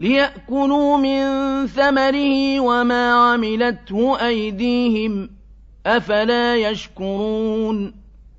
لِيَأْكُلُوا مِن ثَمَرِهِ وَمَا عَمِلَتْهُ أَيْدِيهِمْ ۖ أَفَلَا يَشْكُرُونَ